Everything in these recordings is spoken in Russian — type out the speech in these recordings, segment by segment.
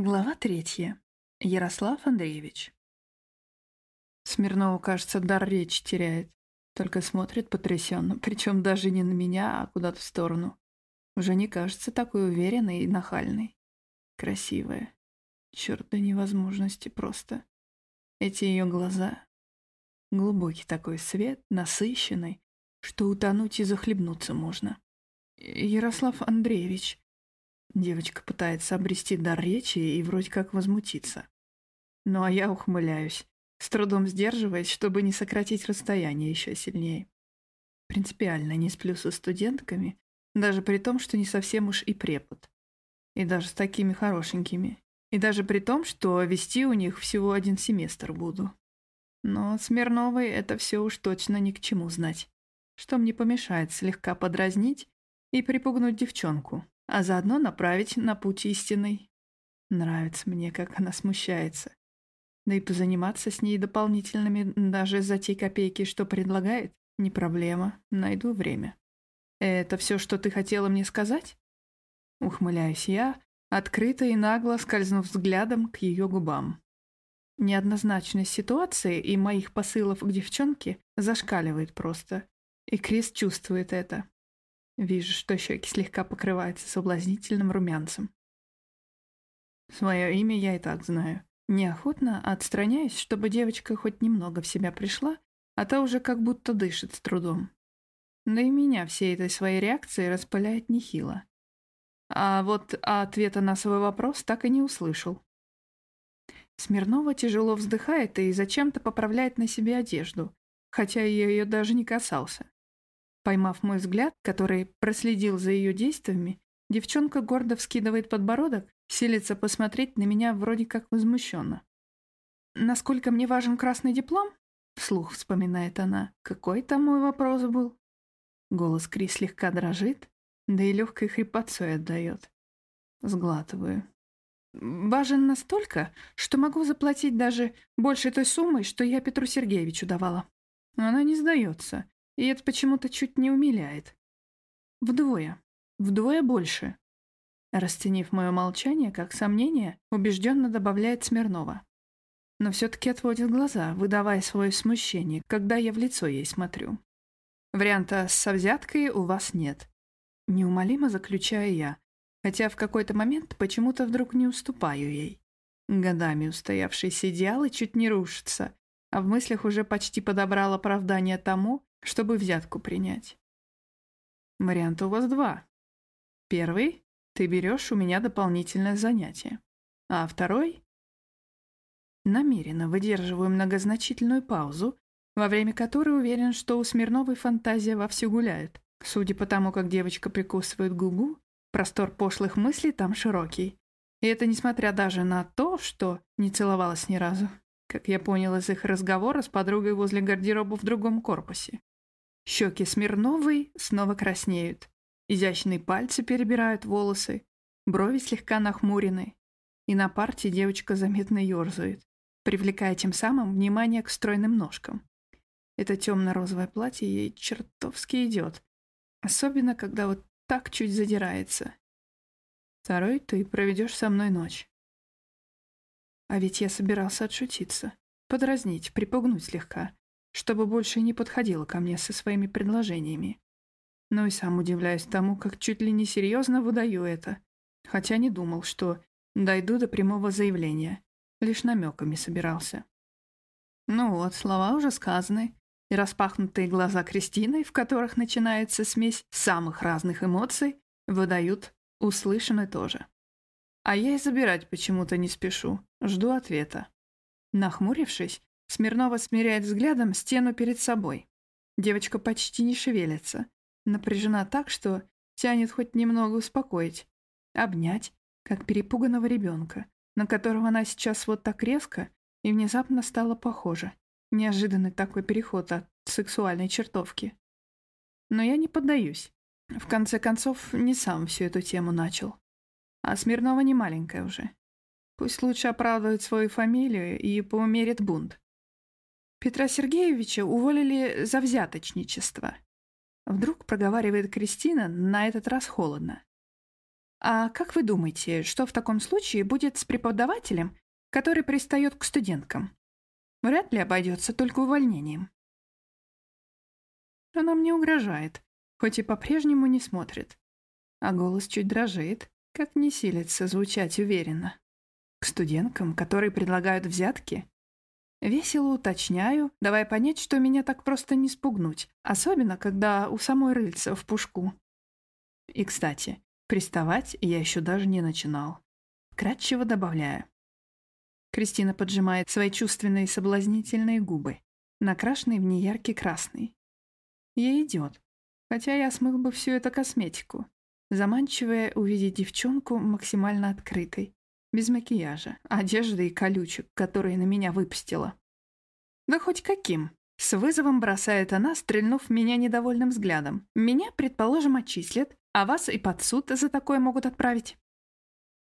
Глава третья. Ярослав Андреевич. Смирнову, кажется, дар речи теряет. Только смотрит потрясенно, причем даже не на меня, а куда-то в сторону. Уже не кажется такой уверенной и нахальной. Красивая. Черт до невозможности просто. Эти ее глаза. Глубокий такой свет, насыщенный, что утонуть и захлебнуться можно. Ярослав Андреевич, Девочка пытается обрести дар речи и вроде как возмутиться. Ну а я ухмыляюсь, с трудом сдерживаясь, чтобы не сократить расстояние еще сильнее. Принципиально не сплю со студентками, даже при том, что не совсем уж и препод. И даже с такими хорошенькими. И даже при том, что вести у них всего один семестр буду. Но Смирновой это все уж точно ни к чему знать. Что мне помешает слегка подразнить и припугнуть девчонку, а заодно направить на путь истинный. Нравится мне, как она смущается. Да и позаниматься с ней дополнительными даже за те копейки, что предлагает, не проблема, найду время. «Это все, что ты хотела мне сказать?» Ухмыляюсь я, открыто и нагло скользнув взглядом к ее губам. Неоднозначность ситуации и моих посылов к девчонке зашкаливает просто. И Крис чувствует это. Вижу, что щеки слегка покрываются соблазнительным румянцем. Свое имя я и так знаю. Неохотно отстраняюсь, чтобы девочка хоть немного в себя пришла, а та уже как будто дышит с трудом. Да и меня всей этой своей реакцией распыляет нехило. А вот ответа на свой вопрос так и не услышал. Смирнова тяжело вздыхает и зачем-то поправляет на себе одежду, хотя я ее даже не касался. Поймав мой взгляд, который проследил за ее действиями, девчонка гордо вскидывает подбородок, силится посмотреть на меня вроде как возмущенно. «Насколько мне важен красный диплом?» Вслух вспоминает она. «Какой там мой вопрос был?» Голос Крис слегка дрожит, да и легкой хрипотцой отдает. Сглатываю. «Важен настолько, что могу заплатить даже больше той суммы, что я Петру Сергеевичу давала». Она не сдается, и это почему-то чуть не умиляет. Вдвое. Вдвое больше. Расценив мое молчание как сомнение, убежденно добавляет Смирнова. Но все-таки отводит глаза, выдавая свое смущение, когда я в лицо ей смотрю. Варианта с взяткой у вас нет. Неумолимо заключаю я, хотя в какой-то момент почему-то вдруг не уступаю ей. Годами устоявшийся идеалы чуть не рушатся, а в мыслях уже почти подобрал оправдание тому, чтобы взятку принять. Варианта у вас два. Первый — ты берешь у меня дополнительное занятие. А второй — намеренно выдерживаю многозначительную паузу, во время которой уверен, что у Смирновой фантазия вовсю гуляет. Судя по тому, как девочка прикусывает губу, простор пошлых мыслей там широкий. И это несмотря даже на то, что не целовалась ни разу, как я понял из их разговора с подругой возле гардероба в другом корпусе. Щеки Смирновой снова краснеют. Изящные пальцы перебирают волосы, брови слегка нахмурены. И на парте девочка заметно ерзает, привлекая тем самым внимание к стройным ножкам. Это темно-розовое платье ей чертовски идет. Особенно, когда вот так чуть задирается. Второй ты проведешь со мной ночь. А ведь я собирался отшутиться, подразнить, припугнуть слегка чтобы больше не подходила ко мне со своими предложениями. Ну и сам удивляюсь тому, как чуть ли не серьезно выдаю это, хотя не думал, что дойду до прямого заявления, лишь намеками собирался. Ну вот, слова уже сказаны, и распахнутые глаза Кристины, в которых начинается смесь самых разных эмоций, выдают услышаны тоже. А я и забирать почему-то не спешу, жду ответа. Нахмурившись, Смирнова смиряет взглядом стену перед собой. Девочка почти не шевелится. Напряжена так, что тянет хоть немного успокоить. Обнять, как перепуганного ребенка, на которого она сейчас вот так резко и внезапно стала похожа. Неожиданный такой переход от сексуальной чертовки. Но я не поддаюсь. В конце концов, не сам всю эту тему начал. А Смирнова не маленькая уже. Пусть лучше оправдывает свою фамилию и поумерит бунт. Петра Сергеевича уволили за взяточничество. Вдруг проговаривает Кристина, на этот раз холодно. А как вы думаете, что в таком случае будет с преподавателем, который пристает к студенткам? Вряд ли обойдется только увольнением. Она мне угрожает, хоть и по-прежнему не смотрит. А голос чуть дрожит, как не силится звучать уверенно. К студенткам, которые предлагают взятки? Весело уточняю, давая понять, что меня так просто не спугнуть, особенно когда у самой рыльца в пушку. И, кстати, приставать я еще даже не начинал. Кратчево добавляю. Кристина поджимает свои чувственные соблазнительные губы, накрашенные в неяркий красный. Ей идет, хотя я смыл бы всю эту косметику, заманчивая увидеть девчонку максимально открытой, без макияжа, одежды и колючек, которые на меня выпустила. Да хоть каким. С вызовом бросает она, стрельнув меня недовольным взглядом. Меня, предположим, отчислят, а вас и под суд за такое могут отправить.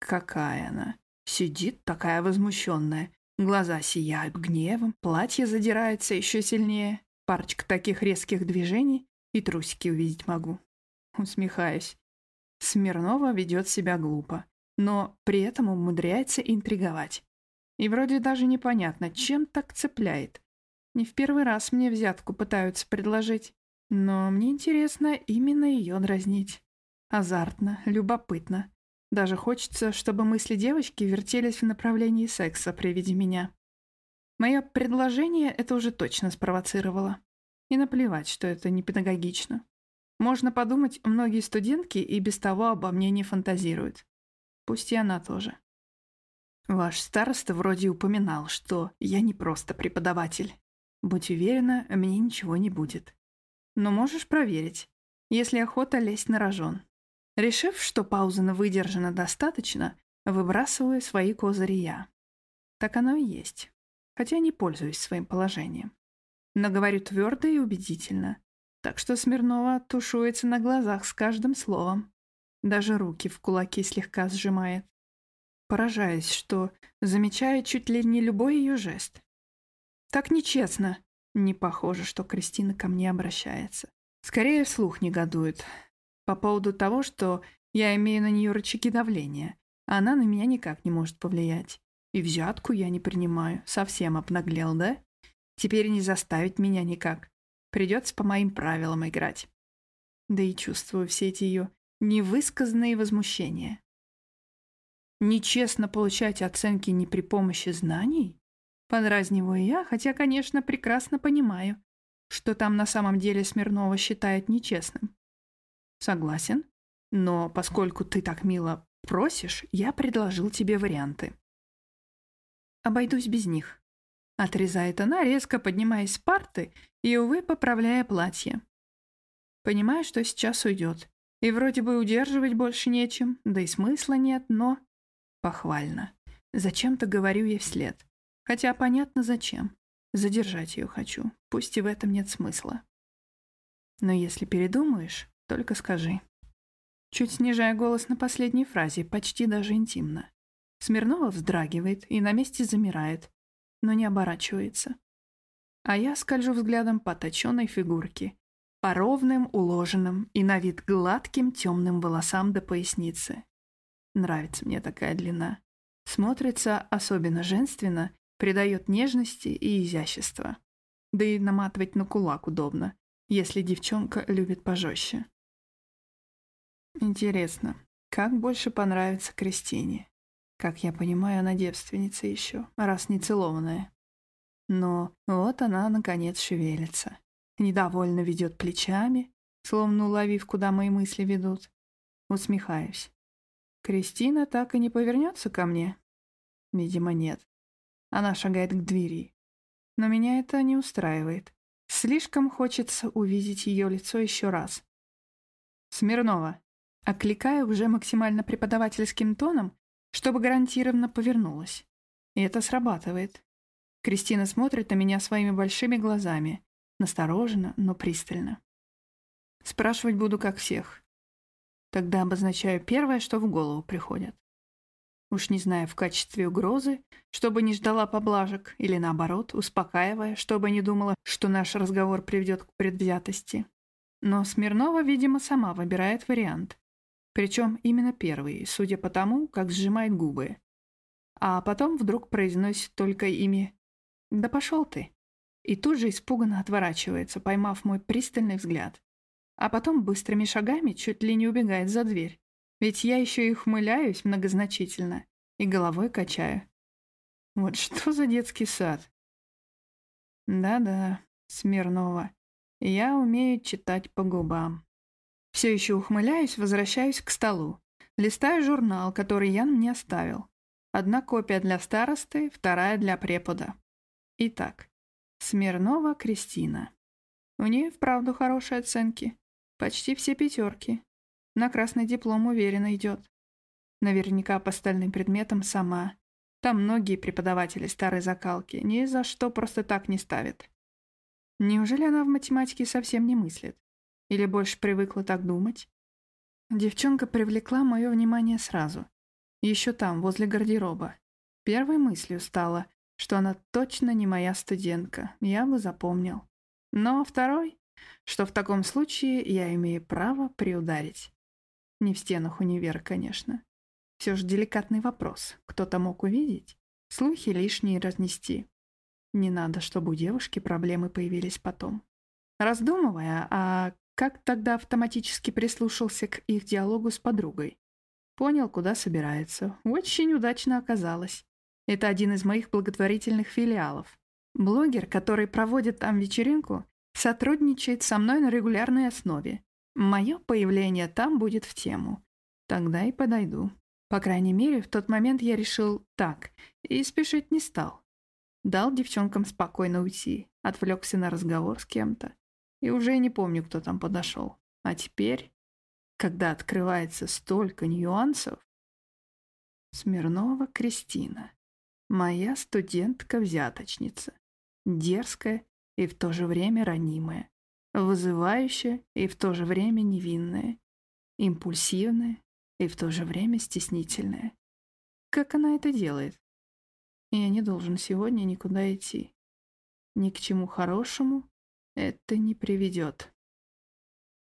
Какая она. Сидит такая возмущенная. Глаза сияют гневом, платье задирается еще сильнее. Парочка таких резких движений, и трусики увидеть могу. Усмехаюсь. Смирнова ведет себя глупо, но при этом умудряется интриговать. И вроде даже непонятно, чем так цепляет. Не в первый раз мне взятку пытаются предложить, но мне интересно именно ее дразнить. Азартно, любопытно. Даже хочется, чтобы мысли девочки вертелись в направлении секса при виде меня. Мое предложение это уже точно спровоцировало. И наплевать, что это не педагогично. Можно подумать, многие студентки и без того обо мне не фантазируют. Пусть и она тоже. Ваш староста вроде упоминал, что я не просто преподаватель. Будь уверена, мне ничего не будет. Но можешь проверить, если охота лезть на рожон. Решив, что пауза на выдержана достаточно, выбрасываю свои козыри я. Так оно и есть, хотя не пользуюсь своим положением. Но говорю твердо и убедительно, так что Смирнова тушуется на глазах с каждым словом. Даже руки в кулаки слегка сжимает. Поражаясь, что замечаю чуть ли не любой ее жест. Так нечестно. Не похоже, что Кристина ко мне обращается. Скорее вслух негодует. По поводу того, что я имею на нее рычаги давления, а она на меня никак не может повлиять. И взятку я не принимаю. Совсем обнаглел, да? Теперь не заставить меня никак. Придется по моим правилам играть. Да и чувствую все эти ее невысказанные возмущения. Нечестно получать оценки не при помощи знаний? Подразниваю я, хотя, конечно, прекрасно понимаю, что там на самом деле Смирнова считает нечестным. Согласен, но поскольку ты так мило просишь, я предложил тебе варианты. Обойдусь без них. Отрезает она, резко поднимаясь с парты и, увы, поправляя платье. Понимаю, что сейчас уйдет. И вроде бы удерживать больше нечем, да и смысла нет, но... Похвально. Зачем-то говорю ей вслед. Хотя понятно зачем. Задержать ее хочу, пусть и в этом нет смысла. Но если передумаешь, только скажи. Чуть снижая голос на последней фразе, почти даже интимно. Смирнова вздрагивает и на месте замирает, но не оборачивается. А я скольжу взглядом по точенной фигурке, по ровным, уложенным и на вид гладким темным волосам до поясницы. Нравится мне такая длина. Смотрится особенно женственно, придает нежности и изящества. Да и наматывать на кулак удобно, если девчонка любит пожестче. Интересно, как больше понравится Кристине? Как я понимаю, она девственница еще, раз не целованная. Но вот она, наконец, шевелится. Недовольно ведет плечами, словно уловив, куда мои мысли ведут. Усмехаюсь. Кристина так и не повернется ко мне? Видимо, нет. Она шагает к двери. Но меня это не устраивает. Слишком хочется увидеть ее лицо еще раз. Смирнова. Окликаю уже максимально преподавательским тоном, чтобы гарантированно повернулась. И это срабатывает. Кристина смотрит на меня своими большими глазами, настороженно, но пристально. Спрашивать буду как всех. Тогда обозначаю первое, что в голову приходит. Уж не знаю, в качестве угрозы, чтобы не ждала поблажек, или наоборот, успокаивая, чтобы не думала, что наш разговор приведет к предвзятости. Но Смирнова, видимо, сама выбирает вариант. Причем именно первый, судя по тому, как сжимает губы. А потом вдруг произносит только имя «Да пошел ты!» И тут же испуганно отворачивается, поймав мой пристальный взгляд. А потом быстрыми шагами чуть ли не убегает за дверь. Ведь я еще и ухмыляюсь многозначительно и головой качаю. Вот что за детский сад? Да-да, Смирнова. Я умею читать по губам. Все еще ухмыляюсь, возвращаюсь к столу. Листаю журнал, который Ян мне оставил. Одна копия для старосты, вторая для препода. Итак, Смирнова Кристина. У нее вправду хорошие оценки. Почти все пятерки. На красный диплом уверенно идет. Наверняка по остальным предметам сама. Там многие преподаватели старой закалки ни за что просто так не ставят. Неужели она в математике совсем не мыслит? Или больше привыкла так думать? Девчонка привлекла мое внимание сразу. Еще там, возле гардероба. Первой мыслью стало, что она точно не моя студентка, я бы запомнил. Но второй, что в таком случае я имею право приударить. Не в стенах универа, конечно. Все же деликатный вопрос. Кто-то мог увидеть? Слухи лишние разнести. Не надо, чтобы у девушки проблемы появились потом. Раздумывая, а как тогда автоматически прислушался к их диалогу с подругой? Понял, куда собирается. Очень удачно оказалось. Это один из моих благотворительных филиалов. Блогер, который проводит там вечеринку, сотрудничает со мной на регулярной основе. Мое появление там будет в тему. Тогда и подойду. По крайней мере, в тот момент я решил так, и спешить не стал. Дал девчонкам спокойно уйти, отвлекся на разговор с кем-то. И уже не помню, кто там подошел. А теперь, когда открывается столько нюансов... Смирнова Кристина. Моя студентка-взяточница. Дерзкая и в то же время ранимая вызывающая и в то же время невинная, импульсивная и в то же время стеснительная. Как она это делает? Я не должен сегодня никуда идти. Ни к чему хорошему это не приведет.